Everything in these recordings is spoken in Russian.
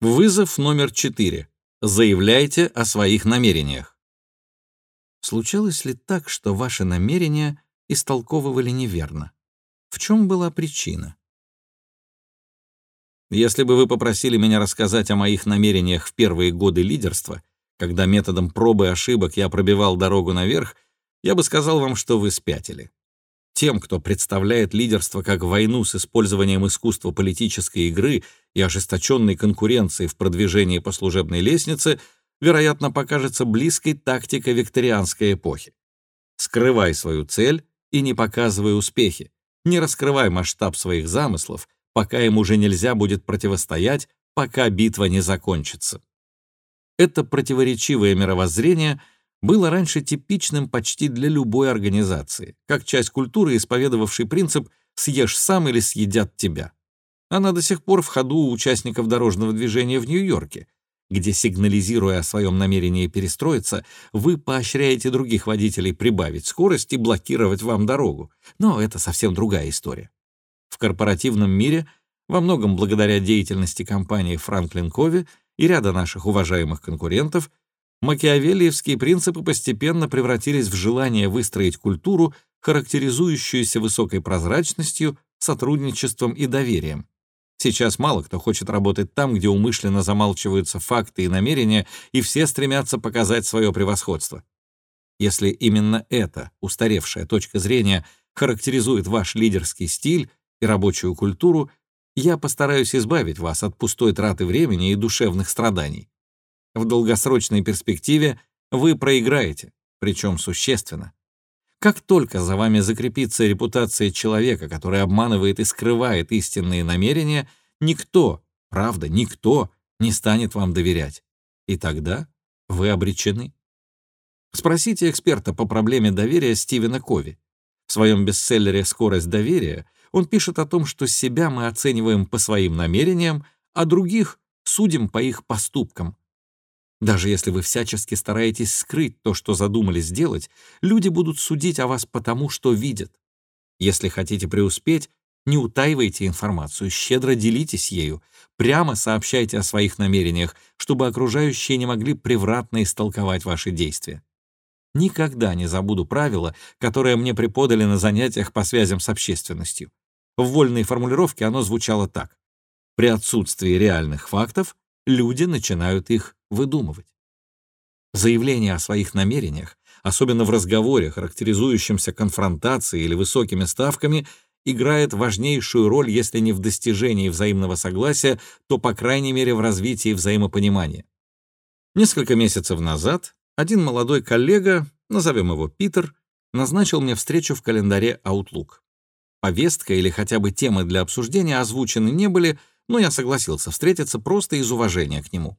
Вызов номер четыре. Заявляйте о своих намерениях. Случалось ли так, что ваши намерения истолковывали неверно? В чем была причина? Если бы вы попросили меня рассказать о моих намерениях в первые годы лидерства, когда методом пробы и ошибок я пробивал дорогу наверх, я бы сказал вам, что вы спятили. Тем, кто представляет лидерство как войну с использованием искусства политической игры и ожесточенной конкуренции в продвижении по служебной лестнице, вероятно, покажется близкой тактика викторианской эпохи. Скрывай свою цель и не показывай успехи. Не раскрывай масштаб своих замыслов, пока им уже нельзя будет противостоять, пока битва не закончится. Это противоречивое мировоззрение — было раньше типичным почти для любой организации, как часть культуры, исповедовавшей принцип «съешь сам или съедят тебя». Она до сих пор в ходу у участников дорожного движения в Нью-Йорке, где, сигнализируя о своем намерении перестроиться, вы поощряете других водителей прибавить скорость и блокировать вам дорогу. Но это совсем другая история. В корпоративном мире, во многом благодаря деятельности компании Франклин Кови и ряда наших уважаемых конкурентов, Макиавеллиевские принципы постепенно превратились в желание выстроить культуру, характеризующуюся высокой прозрачностью, сотрудничеством и доверием. Сейчас мало кто хочет работать там, где умышленно замалчиваются факты и намерения, и все стремятся показать свое превосходство. Если именно эта устаревшая точка зрения характеризует ваш лидерский стиль и рабочую культуру, я постараюсь избавить вас от пустой траты времени и душевных страданий. В долгосрочной перспективе вы проиграете, причем существенно. Как только за вами закрепится репутация человека, который обманывает и скрывает истинные намерения, никто, правда, никто не станет вам доверять. И тогда вы обречены. Спросите эксперта по проблеме доверия Стивена Кови. В своем бестселлере «Скорость доверия» он пишет о том, что себя мы оцениваем по своим намерениям, а других судим по их поступкам. Даже если вы всячески стараетесь скрыть то, что задумали сделать, люди будут судить о вас потому, что видят. Если хотите преуспеть, не утаивайте информацию, щедро делитесь ею, прямо сообщайте о своих намерениях, чтобы окружающие не могли превратно истолковать ваши действия. Никогда не забуду правило, которое мне преподали на занятиях по связям с общественностью. В вольной формулировке оно звучало так. При отсутствии реальных фактов люди начинают их выдумывать. Заявление о своих намерениях, особенно в разговоре, характеризующемся конфронтацией или высокими ставками, играет важнейшую роль, если не в достижении взаимного согласия, то, по крайней мере, в развитии взаимопонимания. Несколько месяцев назад один молодой коллега, назовем его Питер, назначил мне встречу в календаре Outlook. Повестка или хотя бы темы для обсуждения озвучены не были, но я согласился встретиться просто из уважения к нему.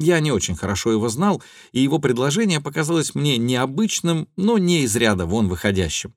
Я не очень хорошо его знал, и его предложение показалось мне необычным, но не из ряда вон выходящим.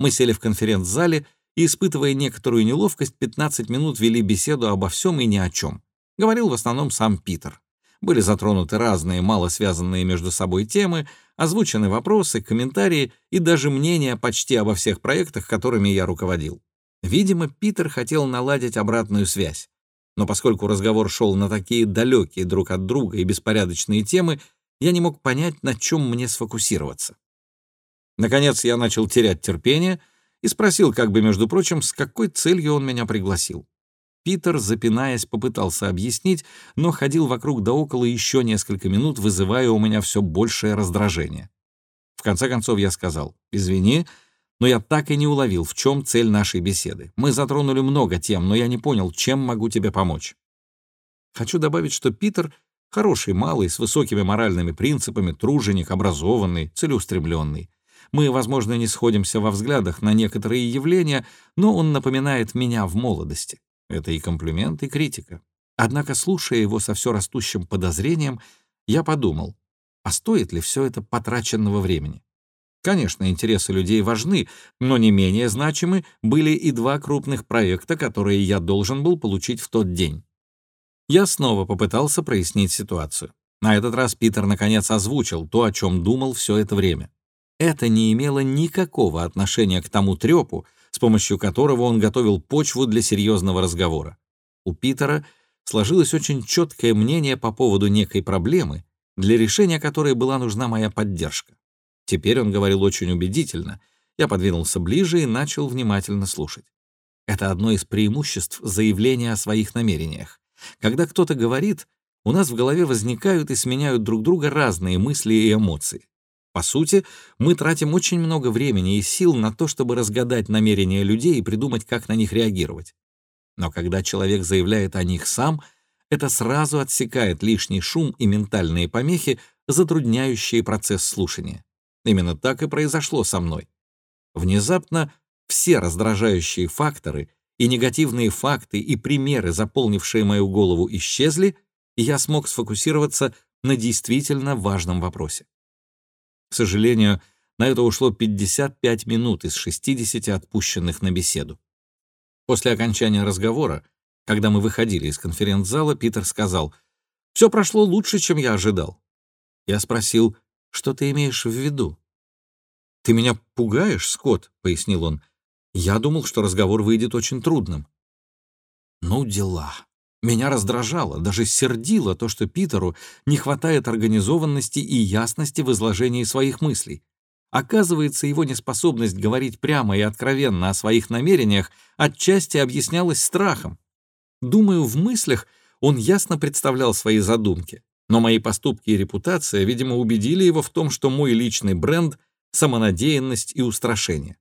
Мы сели в конференц-зале и, испытывая некоторую неловкость, 15 минут вели беседу обо всем и ни о чем. Говорил в основном сам Питер. Были затронуты разные, мало связанные между собой темы, озвучены вопросы, комментарии и даже мнения почти обо всех проектах, которыми я руководил. Видимо, Питер хотел наладить обратную связь но поскольку разговор шел на такие далекие друг от друга и беспорядочные темы, я не мог понять, на чем мне сфокусироваться. Наконец я начал терять терпение и спросил, как бы, между прочим, с какой целью он меня пригласил. Питер, запинаясь, попытался объяснить, но ходил вокруг да около еще несколько минут, вызывая у меня все большее раздражение. В конце концов я сказал, «Извини, но я так и не уловил, в чем цель нашей беседы. Мы затронули много тем, но я не понял, чем могу тебе помочь. Хочу добавить, что Питер — хороший малый, с высокими моральными принципами, труженик, образованный, целеустремленный. Мы, возможно, не сходимся во взглядах на некоторые явления, но он напоминает меня в молодости. Это и комплимент, и критика. Однако, слушая его со все растущим подозрением, я подумал, а стоит ли все это потраченного времени? Конечно, интересы людей важны, но не менее значимы были и два крупных проекта, которые я должен был получить в тот день. Я снова попытался прояснить ситуацию. На этот раз Питер наконец озвучил то, о чем думал все это время. Это не имело никакого отношения к тому трепу, с помощью которого он готовил почву для серьезного разговора. У Питера сложилось очень четкое мнение по поводу некой проблемы, для решения которой была нужна моя поддержка. Теперь он говорил очень убедительно. Я подвинулся ближе и начал внимательно слушать. Это одно из преимуществ заявления о своих намерениях. Когда кто-то говорит, у нас в голове возникают и сменяют друг друга разные мысли и эмоции. По сути, мы тратим очень много времени и сил на то, чтобы разгадать намерения людей и придумать, как на них реагировать. Но когда человек заявляет о них сам, это сразу отсекает лишний шум и ментальные помехи, затрудняющие процесс слушания. Именно так и произошло со мной. Внезапно все раздражающие факторы и негативные факты и примеры, заполнившие мою голову, исчезли, и я смог сфокусироваться на действительно важном вопросе. К сожалению, на это ушло 55 минут из 60 отпущенных на беседу. После окончания разговора, когда мы выходили из конференц-зала, Питер сказал, «Все прошло лучше, чем я ожидал». Я спросил, «Что ты имеешь в виду?» «Ты меня пугаешь, Скотт», — пояснил он. «Я думал, что разговор выйдет очень трудным». «Ну, дела», меня раздражало, даже сердило то, что Питеру не хватает организованности и ясности в изложении своих мыслей. Оказывается, его неспособность говорить прямо и откровенно о своих намерениях отчасти объяснялась страхом. Думаю, в мыслях он ясно представлял свои задумки, но мои поступки и репутация, видимо, убедили его в том, что мой личный бренд — самонадеянность и устрашение.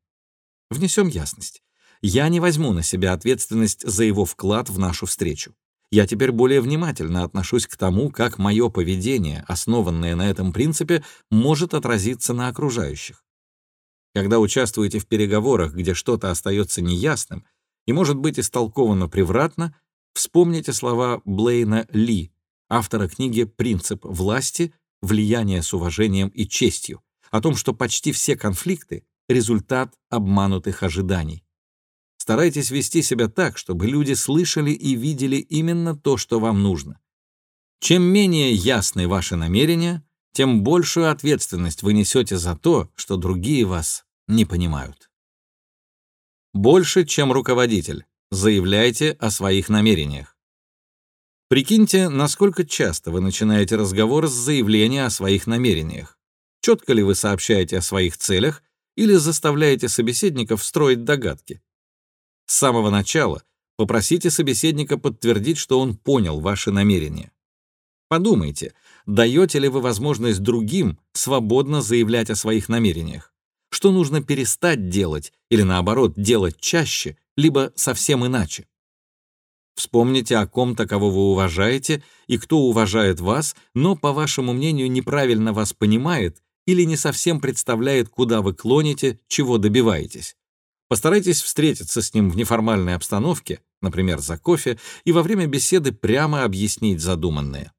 Внесем ясность. Я не возьму на себя ответственность за его вклад в нашу встречу я теперь более внимательно отношусь к тому, как мое поведение, основанное на этом принципе, может отразиться на окружающих. Когда участвуете в переговорах, где что-то остается неясным и может быть истолковано превратно, вспомните слова Блейна Ли, автора книги «Принцип власти. Влияние с уважением и честью», о том, что почти все конфликты — результат обманутых ожиданий. Старайтесь вести себя так, чтобы люди слышали и видели именно то, что вам нужно. Чем менее ясны ваши намерения, тем большую ответственность вы несете за то, что другие вас не понимают. Больше, чем руководитель. Заявляйте о своих намерениях. Прикиньте, насколько часто вы начинаете разговор с заявления о своих намерениях. Четко ли вы сообщаете о своих целях или заставляете собеседников строить догадки? С самого начала попросите собеседника подтвердить, что он понял ваши намерения. Подумайте, даете ли вы возможность другим свободно заявлять о своих намерениях? Что нужно перестать делать или, наоборот, делать чаще, либо совсем иначе? Вспомните о ком-то, вы уважаете, и кто уважает вас, но, по вашему мнению, неправильно вас понимает или не совсем представляет, куда вы клоните, чего добиваетесь. Постарайтесь встретиться с ним в неформальной обстановке, например, за кофе, и во время беседы прямо объяснить задуманное.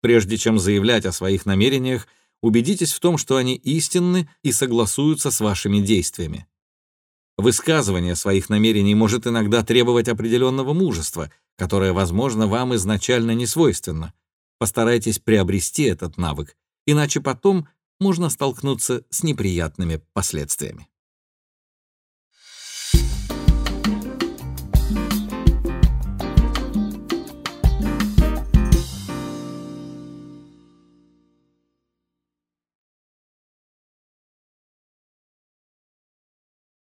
Прежде чем заявлять о своих намерениях, убедитесь в том, что они истинны и согласуются с вашими действиями. Высказывание своих намерений может иногда требовать определенного мужества, которое, возможно, вам изначально не свойственно. Постарайтесь приобрести этот навык, иначе потом можно столкнуться с неприятными последствиями.